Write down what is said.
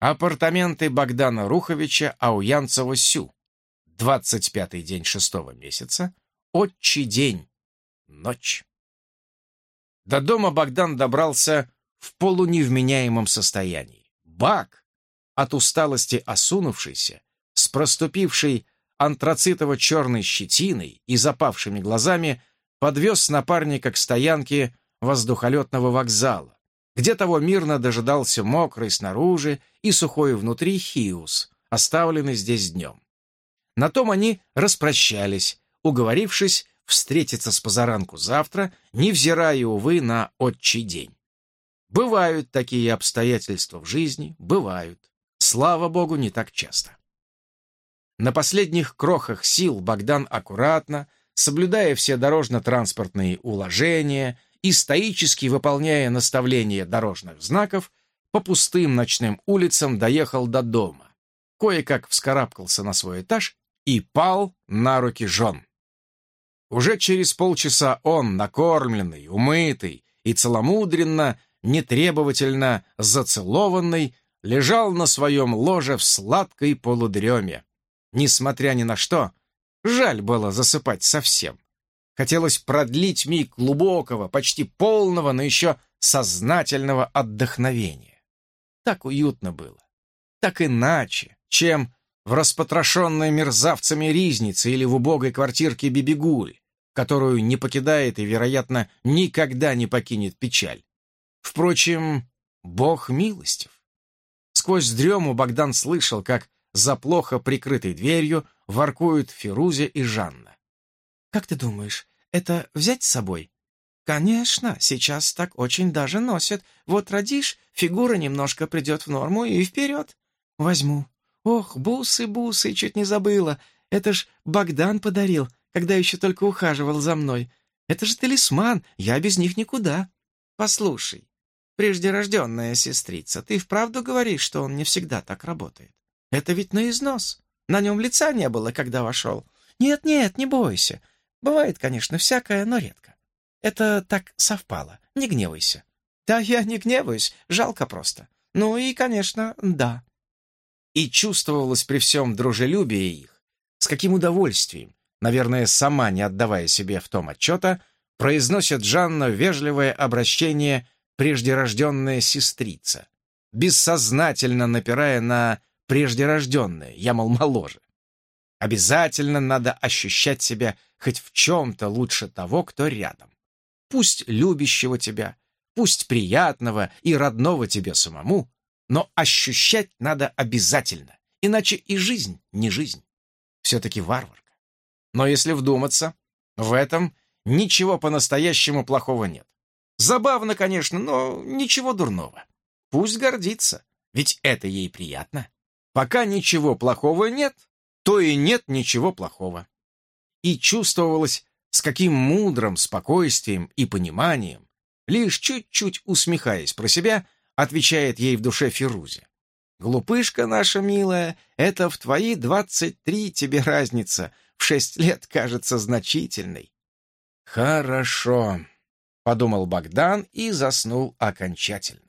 Апартаменты Богдана Руховича Ауянцева-Сю. 25-й день шестого месяца. Отчий день. Ночь. До дома Богдан добрался в полуневменяемом состоянии. Бак, от усталости осунувшийся, с проступившей антрацитово-черной щетиной и запавшими глазами, подвез напарника к стоянке воздухолетного вокзала, где того мирно дожидался мокрый снаружи и сухой внутри Хиус, оставленный здесь днем. На том они распрощались, уговорившись встретиться с позаранку завтра, невзирая, увы, на отчий день. Бывают такие обстоятельства в жизни, бывают. Слава богу, не так часто. На последних крохах сил Богдан аккуратно, соблюдая все дорожно-транспортные уложения и стоически выполняя наставления дорожных знаков, по пустым ночным улицам доехал до дома, кое-как вскарабкался на свой этаж и пал на руки жен. Уже через полчаса он, накормленный, умытый и целомудренно, нетребовательно зацелованный, лежал на своем ложе в сладкой полудреме. Несмотря ни на что, жаль было засыпать совсем. Хотелось продлить миг глубокого, почти полного, но еще сознательного отдохновения. Так уютно было. Так иначе, чем в распотрошенной мерзавцами ризнице или в убогой квартирке Бибигуль, которую не покидает и, вероятно, никогда не покинет печаль. Впрочем, Бог милостив. Сквозь дрему Богдан слышал, как за плохо прикрытой дверью воркуют Фирузе и Жанна. «Как ты думаешь, это взять с собой?» «Конечно, сейчас так очень даже носят. Вот родишь, фигура немножко придет в норму и вперед. Возьму. Ох, бусы, бусы, чуть не забыла. Это ж Богдан подарил, когда еще только ухаживал за мной. Это же талисман, я без них никуда. Послушай, преждерожденная сестрица, ты вправду говоришь, что он не всегда так работает? Это ведь на износ. На нем лица не было, когда вошел. Нет-нет, не бойся. Бывает, конечно, всякое, но редко. Это так совпало. Не гневайся. Да я не гневаюсь, жалко просто. Ну и, конечно, да. И чувствовалось при всем дружелюбии их, с каким удовольствием, наверное, сама не отдавая себе в том отчета, произносит Жанна вежливое обращение «преждерожденная сестрица», бессознательно напирая на преждерожденное, я, мол, моложе. Обязательно надо ощущать себя хоть в чем-то лучше того, кто рядом. Пусть любящего тебя, пусть приятного и родного тебе самому, но ощущать надо обязательно, иначе и жизнь не жизнь. Все-таки варварка. Но если вдуматься, в этом ничего по-настоящему плохого нет. Забавно, конечно, но ничего дурного. Пусть гордится, ведь это ей приятно. Пока ничего плохого нет, то и нет ничего плохого. И чувствовалось, с каким мудрым спокойствием и пониманием, лишь чуть-чуть усмехаясь про себя, отвечает ей в душе Фирузе. «Глупышка наша милая, это в твои двадцать три тебе разница, в шесть лет кажется значительной». «Хорошо», — подумал Богдан и заснул окончательно.